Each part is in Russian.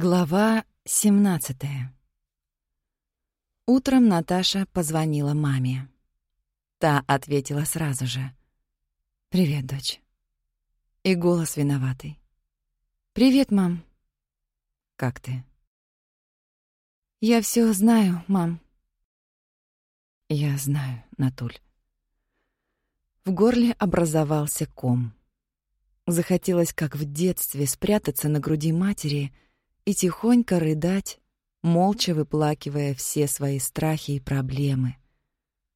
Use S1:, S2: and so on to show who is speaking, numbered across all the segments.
S1: Глава 17 Утром Наташа позвонила маме. Та ответила сразу же. «Привет, дочь». И голос виноватый. «Привет, мам». «Как ты?» «Я все знаю, мам». «Я знаю, Натуль». В горле образовался ком. Захотелось, как в детстве, спрятаться на груди матери — и тихонько рыдать, молча выплакивая все свои страхи и проблемы,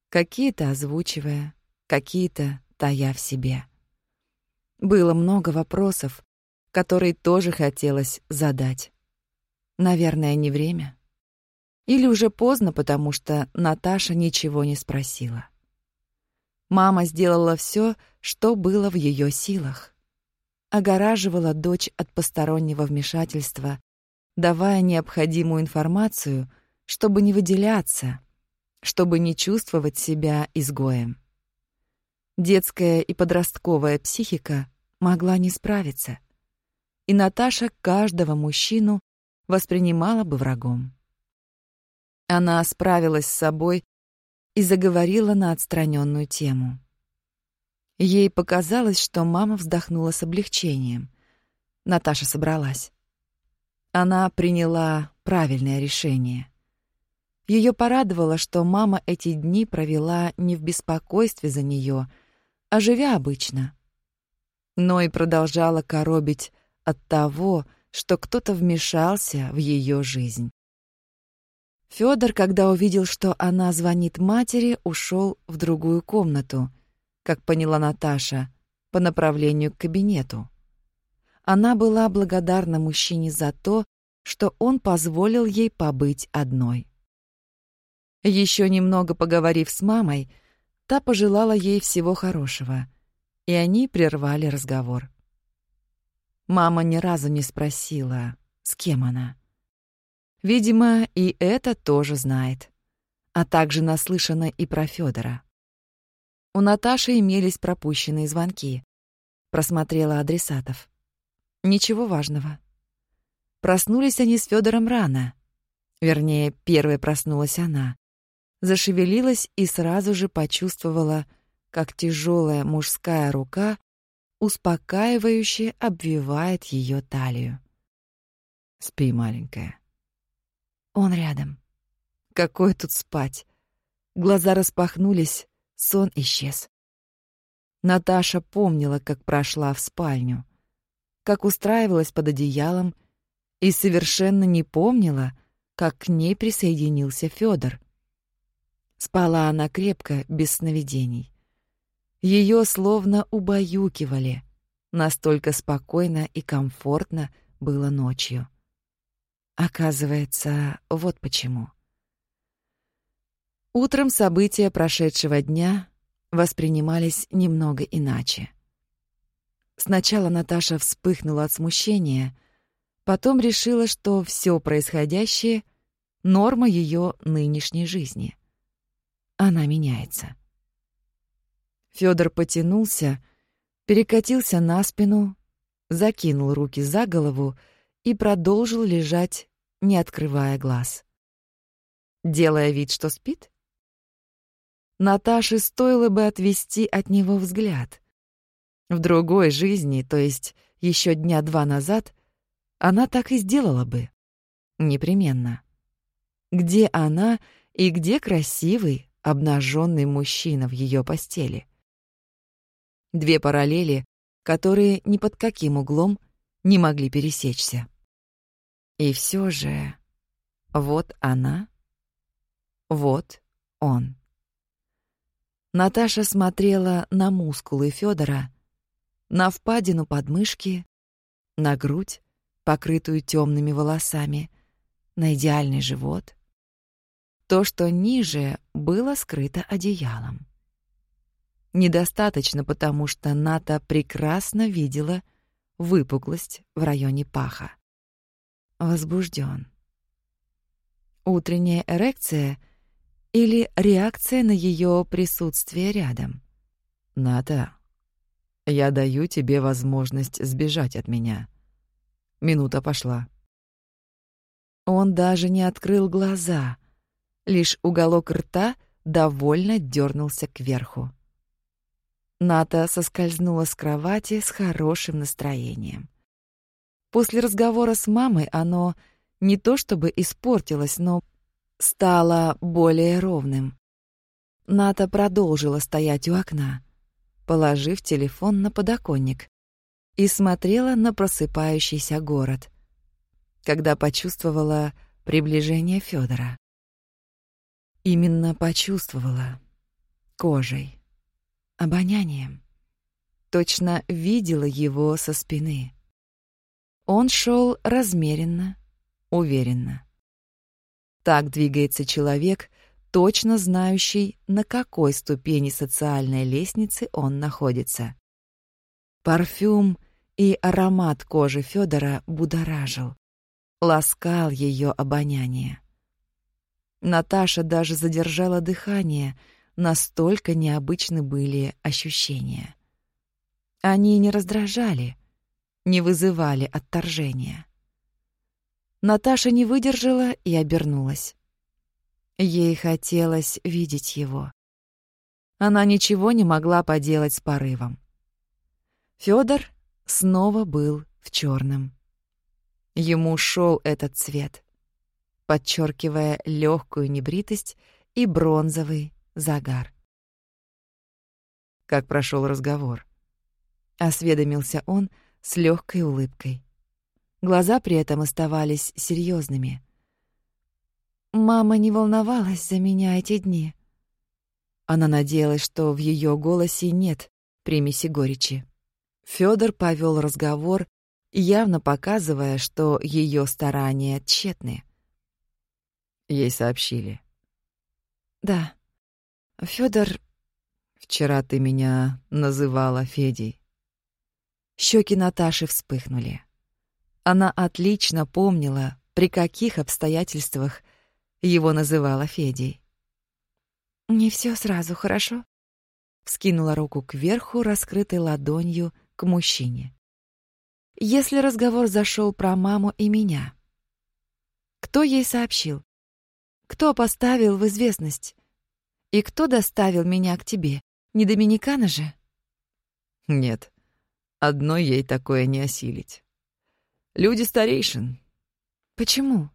S1: какие-то озвучивая, какие-то тая в себе. Было много вопросов, которые тоже хотелось задать. Наверное, не время. Или уже поздно, потому что Наташа ничего не спросила. Мама сделала все, что было в ее силах. Огораживала дочь от постороннего вмешательства давая необходимую информацию, чтобы не выделяться, чтобы не чувствовать себя изгоем. Детская и подростковая психика могла не справиться, и Наташа каждого мужчину воспринимала бы врагом. Она справилась с собой и заговорила на отстраненную тему. Ей показалось, что мама вздохнула с облегчением. Наташа собралась. Она приняла правильное решение. Ее порадовало, что мама эти дни провела не в беспокойстве за нее, а живя обычно. Но и продолжала коробить от того, что кто-то вмешался в ее жизнь. Федор, когда увидел, что она звонит матери, ушел в другую комнату, как поняла Наташа, по направлению к кабинету. Она была благодарна мужчине за то, что он позволил ей побыть одной. Еще немного поговорив с мамой, та пожелала ей всего хорошего, и они прервали разговор. Мама ни разу не спросила, с кем она. Видимо, и это тоже знает, а также наслышана и про Федора. У Наташи имелись пропущенные звонки. Просмотрела адресатов. Ничего важного. Проснулись они с Федором рано. Вернее, первой проснулась она. Зашевелилась и сразу же почувствовала, как тяжелая мужская рука успокаивающе обвивает ее талию. «Спи, маленькая». Он рядом. Какой тут спать? Глаза распахнулись, сон исчез. Наташа помнила, как прошла в спальню, как устраивалась под одеялом и совершенно не помнила, как к ней присоединился Федор. Спала она крепко, без сновидений. Ее словно убаюкивали, настолько спокойно и комфортно было ночью. Оказывается, вот почему. Утром события прошедшего дня воспринимались немного иначе. Сначала Наташа вспыхнула от смущения, потом решила, что все происходящее — норма ее нынешней жизни. Она меняется. Федор потянулся, перекатился на спину, закинул руки за голову и продолжил лежать, не открывая глаз. Делая вид, что спит? Наташе стоило бы отвести от него взгляд. В другой жизни, то есть еще дня два назад, она так и сделала бы. Непременно. Где она и где красивый, обнаженный мужчина в ее постели? Две параллели, которые ни под каким углом не могли пересечься. И все же... Вот она, вот он. Наташа смотрела на мускулы Федора, на впадину подмышки, на грудь, покрытую темными волосами, на идеальный живот. То, что ниже, было скрыто одеялом. Недостаточно, потому что Ната прекрасно видела выпуклость в районе паха. Возбужден. Утренняя эрекция или реакция на ее присутствие рядом. «Ната, я даю тебе возможность сбежать от меня», Минута пошла. Он даже не открыл глаза, лишь уголок рта довольно дернулся кверху. Ната соскользнула с кровати с хорошим настроением. После разговора с мамой оно не то чтобы испортилось, но стало более ровным. Ната продолжила стоять у окна, положив телефон на подоконник, и смотрела на просыпающийся город, когда почувствовала приближение Федора. Именно почувствовала кожей, обонянием. Точно видела его со спины. Он шел размеренно, уверенно. Так двигается человек, точно знающий, на какой ступени социальной лестницы он находится. Парфюм и аромат кожи Федора будоражил, ласкал ее обоняние. Наташа даже задержала дыхание, настолько необычны были ощущения. Они не раздражали, не вызывали отторжения. Наташа не выдержала и обернулась. Ей хотелось видеть его. Она ничего не могла поделать с порывом. Фёдор снова был в чёрном. Ему шёл этот цвет подчеркивая легкую небритость и бронзовый загар. Как прошел разговор? Осведомился он с легкой улыбкой. Глаза при этом оставались серьезными. Мама не волновалась за меня эти дни. Она надеялась, что в ее голосе нет примеси горечи. Федор повел разговор, явно показывая, что ее старания тщетны. Ей сообщили. Да. Фёдор... Вчера ты меня называла Федей. Щеки Наташи вспыхнули. Она отлично помнила, при каких обстоятельствах его называла Федей. «Не все сразу, хорошо?» Вскинула руку кверху, раскрытой ладонью к мужчине. «Если разговор зашел про маму и меня, кто ей сообщил? Кто поставил в известность? И кто доставил меня к тебе? Не Доминикана же? Нет, одной ей такое не осилить. Люди старейшин. Почему?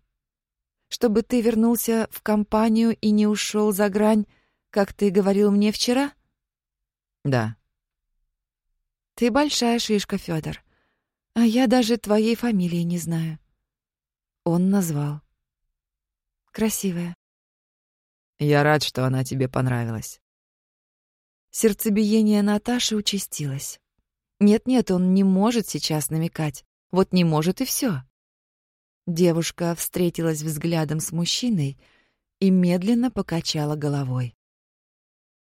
S1: Чтобы ты вернулся в компанию и не ушел за грань, как ты говорил мне вчера? Да. Ты большая шишка, Федор. А я даже твоей фамилии не знаю. Он назвал. Красивая. Я рад, что она тебе понравилась. Сердцебиение Наташи участилось. Нет-нет, он не может сейчас намекать. Вот не может и все. Девушка встретилась взглядом с мужчиной и медленно покачала головой.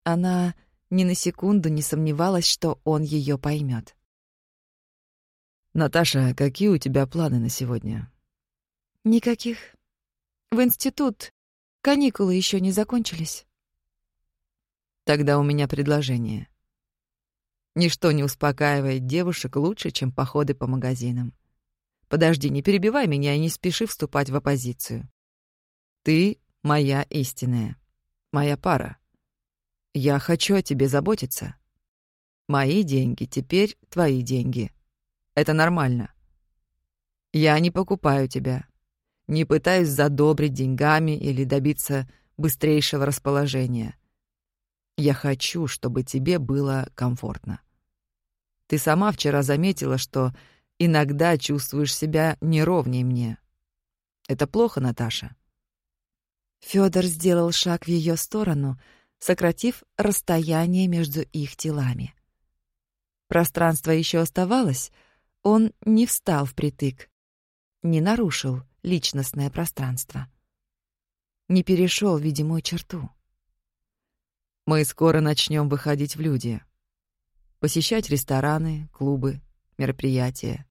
S1: Она ни на секунду не сомневалась, что он ее поймет. «Наташа, какие у тебя планы на сегодня?» «Никаких. В институт. Каникулы еще не закончились. Тогда у меня предложение. Ничто не успокаивает девушек лучше, чем походы по магазинам. Подожди, не перебивай меня и не спеши вступать в оппозицию. Ты моя истинная, моя пара. Я хочу о тебе заботиться. Мои деньги теперь твои деньги. Это нормально. Я не покупаю тебя. Не пытаюсь задобрить деньгами или добиться быстрейшего расположения. Я хочу, чтобы тебе было комфортно. Ты сама вчера заметила, что иногда чувствуешь себя неровней мне. Это плохо, Наташа. Фёдор сделал шаг в её сторону, сократив расстояние между их телами. Пространство ещё оставалось, он не встал впритык, не нарушил личностное пространство. Не перешел видимую черту. Мы скоро начнем выходить в люди. Посещать рестораны, клубы, мероприятия.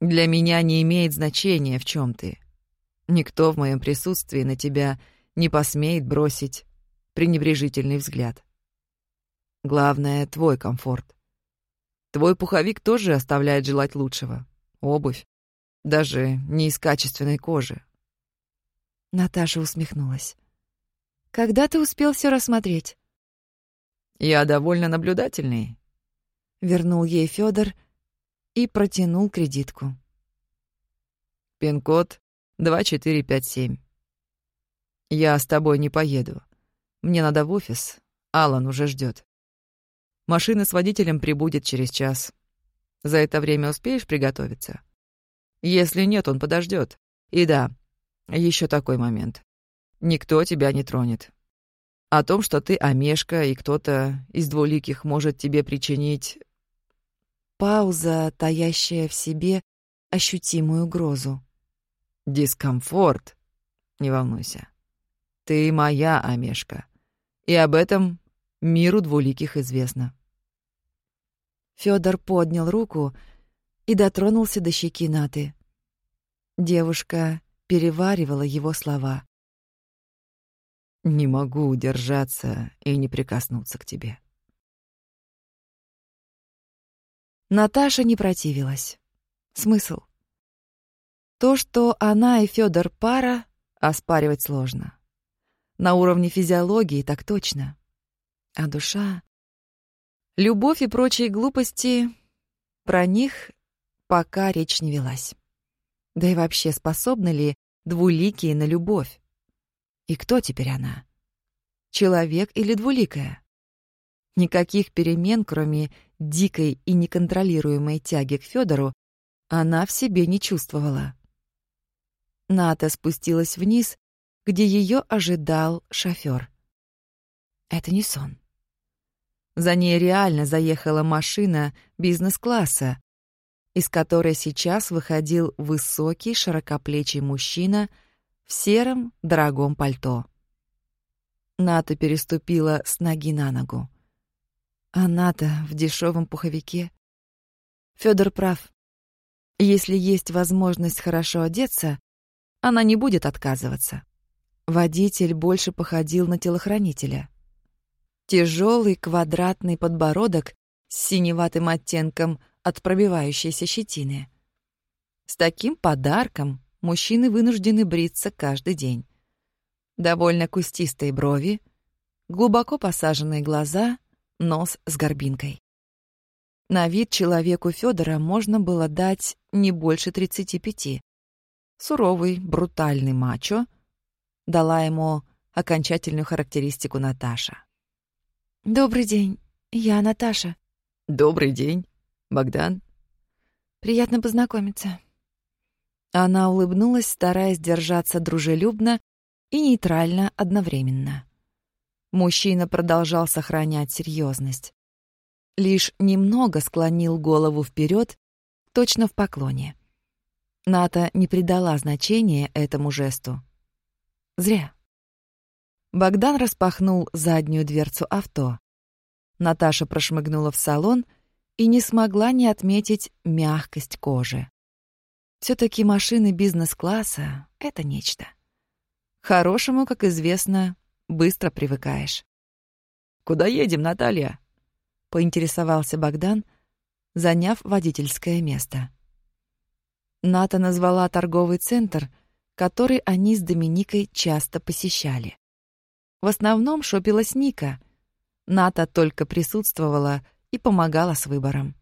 S1: Для меня не имеет значения, в чем ты. Никто в моем присутствии на тебя не посмеет бросить пренебрежительный взгляд. Главное — твой комфорт. Твой пуховик тоже оставляет желать лучшего. Обувь, даже не из качественной кожи, Наташа усмехнулась. «Когда ты успел все рассмотреть?»
S2: «Я довольно наблюдательный», —
S1: вернул ей Федор и протянул кредитку.
S2: «Пин-код 2457. Я с тобой не поеду. Мне надо в офис. Алан уже ждет. Машина с водителем прибудет через час. За это время успеешь приготовиться? Если нет, он подождет. И да, еще такой момент. Никто тебя не тронет. О том, что ты омешка, и кто-то из двуликих может тебе причинить...
S1: Пауза, таящая в себе ощутимую угрозу.
S2: Дискомфорт. Не волнуйся. Ты моя омешка. И об этом миру двуликих известно.
S1: Фёдор поднял руку и дотронулся до щеки Наты. Девушка переваривала его слова.
S2: «Не могу удержаться и не прикоснуться к тебе».
S1: Наташа не противилась. Смысл? То, что она и Фёдор пара, оспаривать сложно. На уровне физиологии так точно. А душа... Любовь и прочие глупости, про них пока речь не велась. Да и вообще, способны ли двуликие на любовь? И кто теперь она? Человек или двуликая? Никаких перемен, кроме дикой и неконтролируемой тяги к Федору, она в себе не чувствовала. Ната спустилась вниз где ее ожидал шофер. Это не сон. За ней реально заехала машина бизнес-класса, из которой сейчас выходил высокий широкоплечий мужчина в сером дорогом пальто. Ната переступила с ноги на ногу. Ната в дешевом пуховике. Федор прав. Если есть возможность хорошо одеться, она не будет отказываться. Водитель больше походил на телохранителя. Тяжелый квадратный подбородок с синеватым оттенком от пробивающейся щетины. С таким подарком мужчины вынуждены бриться каждый день. Довольно кустистые брови, глубоко посаженные глаза, нос с горбинкой. На вид человеку Федора можно было дать не больше 35. Суровый, брутальный мачо — дала ему окончательную характеристику Наташа. «Добрый день, я Наташа».
S2: «Добрый день, Богдан».
S1: «Приятно познакомиться». Она улыбнулась, стараясь держаться дружелюбно и нейтрально одновременно. Мужчина продолжал сохранять серьезность. Лишь немного склонил голову вперед, точно в поклоне. Ната не придала значения этому жесту. Зря. Богдан распахнул заднюю дверцу авто. Наташа прошмыгнула в салон и не смогла не отметить мягкость кожи. все таки машины бизнес-класса — это нечто. хорошему, как известно, быстро привыкаешь.
S2: «Куда едем, Наталья?»
S1: — поинтересовался Богдан, заняв водительское место. Ната назвала торговый центр — который они с Доминикой часто посещали. В основном шопилась Ника. Ната только присутствовала и помогала с выбором.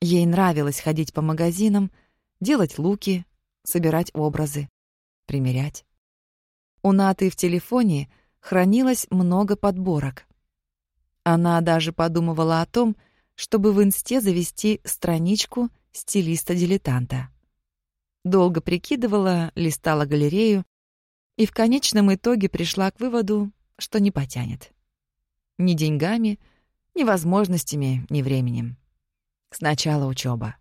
S1: Ей нравилось ходить по магазинам, делать луки, собирать образы, примерять. У Наты в телефоне хранилось много подборок. Она даже подумывала о том, чтобы в инсте завести страничку стилиста-дилетанта. Долго прикидывала, листала галерею и в конечном итоге пришла к выводу, что не потянет. Ни деньгами, ни возможностями, ни временем. Сначала учеба.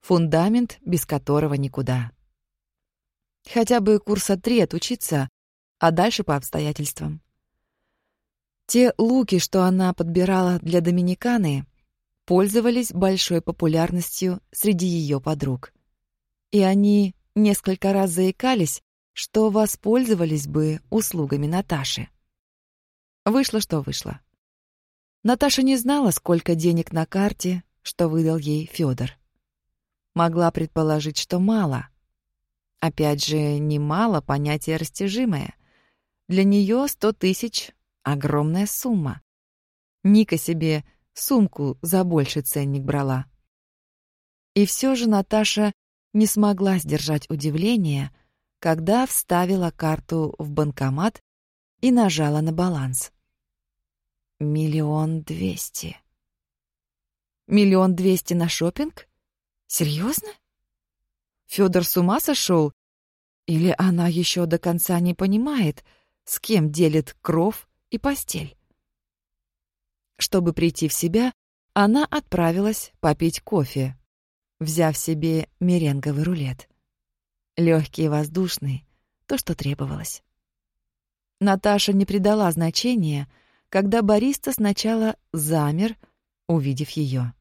S1: Фундамент, без которого никуда. Хотя бы курса три отучиться, а дальше по обстоятельствам. Те луки, что она подбирала для Доминиканы, пользовались большой популярностью среди ее подруг и они несколько раз заикались, что воспользовались бы услугами Наташи. Вышло, что вышло. Наташа не знала, сколько денег на карте, что выдал ей Федор. Могла предположить, что мало. Опять же, немало понятие растяжимое. Для нее сто тысяч — огромная сумма. Ника себе сумку за больший ценник брала. И все же Наташа не смогла сдержать удивление, когда вставила карту в банкомат и нажала на баланс. Миллион двести. Миллион двести на шопинг? Серьезно? Федор с ума сошел? Или она еще до конца не понимает, с кем делит кров и постель? Чтобы прийти в себя, она отправилась попить кофе, взяв себе меренговый рулет. Легкий и воздушный, то, что требовалось. Наташа не придала значения, когда бариста сначала замер, увидев ее.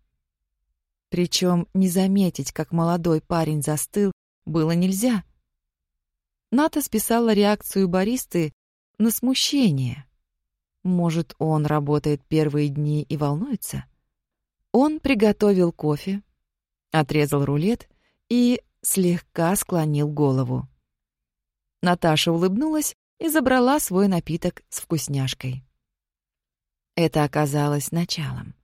S1: Причем не заметить, как молодой парень застыл, было нельзя. Ната списала реакцию баристы на смущение. Может, он работает первые дни и волнуется? Он приготовил кофе, отрезал рулет и слегка склонил голову. Наташа улыбнулась и забрала свой напиток с вкусняшкой. Это оказалось началом.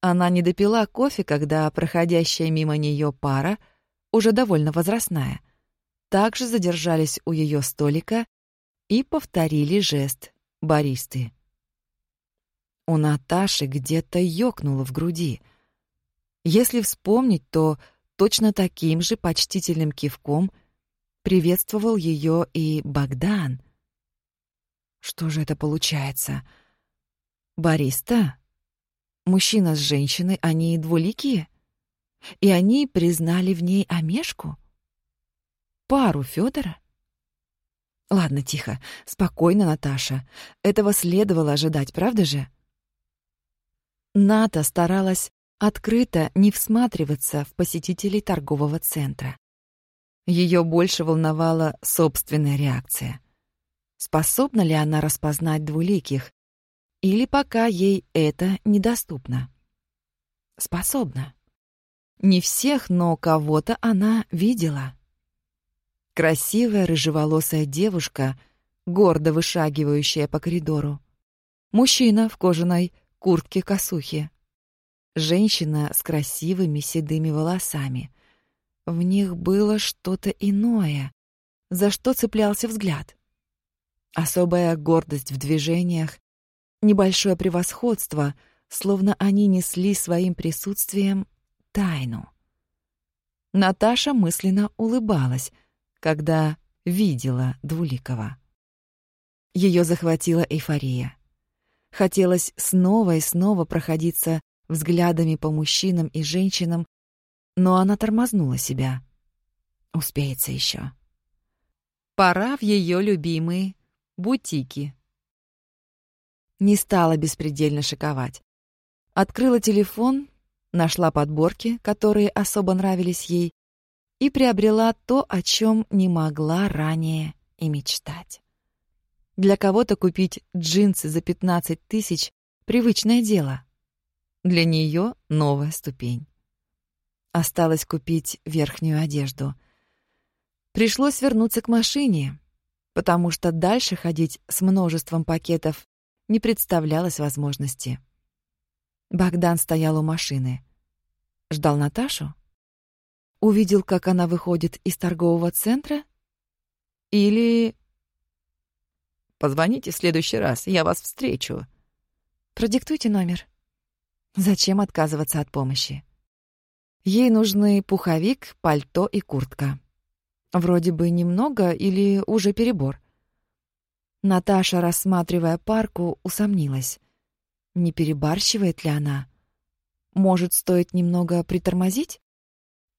S1: Она не допила кофе, когда проходящая мимо нее пара, уже довольно возрастная, также задержались у ее столика и повторили жест баристы. У Наташи где-то ёкнуло в груди. Если вспомнить, то точно таким же почтительным кивком приветствовал ее и Богдан. Что же это получается? Бариста Мужчина с женщиной, они двуликие? И они признали в ней Амешку? Пару Федора? Ладно, тихо, спокойно, Наташа. Этого следовало ожидать, правда же? Ната старалась открыто не всматриваться в посетителей торгового центра. Ее больше волновала собственная реакция. Способна ли она распознать двуликих, или пока ей это недоступно. Способна. Не всех, но кого-то она видела. Красивая рыжеволосая девушка, гордо вышагивающая по коридору. Мужчина в кожаной куртке-косухе. Женщина с красивыми седыми волосами. В них было что-то иное, за что цеплялся взгляд. Особая гордость в движениях, небольшое превосходство, словно они несли своим присутствием тайну. Наташа мысленно улыбалась, когда видела Двуликова. Ее захватила эйфория. Хотелось снова и снова проходиться взглядами по мужчинам и женщинам, но она тормознула себя. Успеется еще. Пора в ее любимые бутики. Не стала беспредельно шиковать. Открыла телефон, нашла подборки, которые особо нравились ей, и приобрела то, о чем не могла ранее и мечтать. Для кого-то купить джинсы за 15 тысяч — привычное дело. Для нее новая ступень. Осталось купить верхнюю одежду. Пришлось вернуться к машине, потому что дальше ходить с множеством пакетов не представлялось возможности. Богдан стоял у машины. Ждал Наташу? Увидел, как она выходит из торгового центра? Или... «Позвоните в следующий раз, я вас встречу». «Продиктуйте номер». Зачем отказываться от помощи? Ей нужны пуховик, пальто и куртка. Вроде бы немного или уже перебор. Наташа, рассматривая парку, усомнилась. Не перебарщивает ли она? Может, стоит немного притормозить?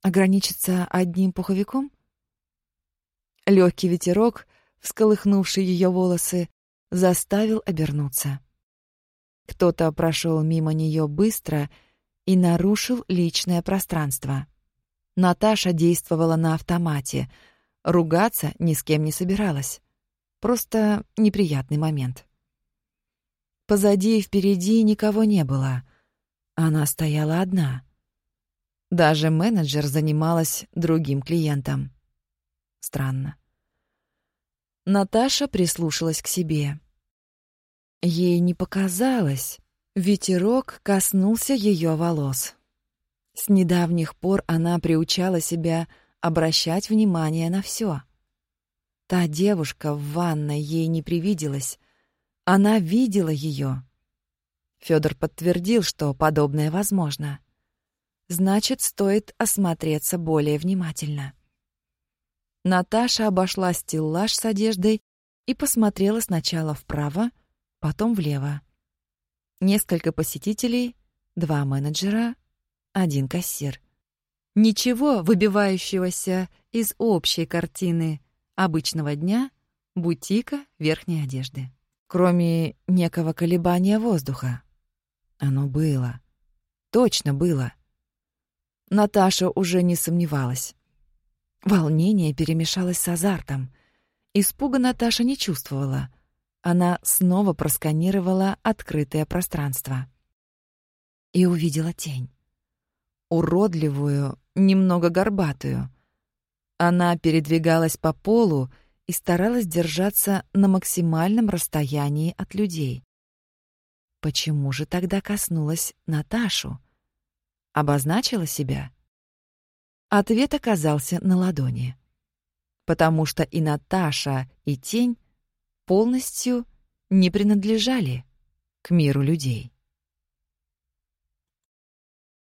S1: Ограничиться одним пуховиком? Легкий ветерок, всколыхнувший ее волосы, заставил обернуться. Кто-то прошел мимо нее быстро и нарушил личное пространство. Наташа действовала на автомате, ругаться ни с кем не собиралась. Просто неприятный момент. Позади и впереди никого не было. Она стояла одна. Даже менеджер занималась другим клиентом. Странно. Наташа прислушалась к себе. Ей не показалось. Ветерок коснулся ее волос. С недавних пор она приучала себя обращать внимание на все. Та девушка в ванной ей не привиделась. Она видела ее. Федор подтвердил, что подобное возможно. Значит, стоит осмотреться более внимательно. Наташа обошла стеллаж с одеждой и посмотрела сначала вправо, потом влево. Несколько посетителей, два менеджера, один кассир. Ничего выбивающегося из общей картины обычного дня бутика верхней одежды. Кроме некого колебания воздуха. Оно было. Точно было. Наташа уже не сомневалась. Волнение перемешалось с азартом. Испуга Наташа не чувствовала. Она снова просканировала открытое пространство. И увидела тень. Уродливую, немного горбатую. Она передвигалась по полу и старалась держаться на максимальном расстоянии от людей. Почему же тогда коснулась Наташу? Обозначила себя? Ответ оказался на ладони. Потому что и Наташа, и тень полностью не принадлежали к миру людей.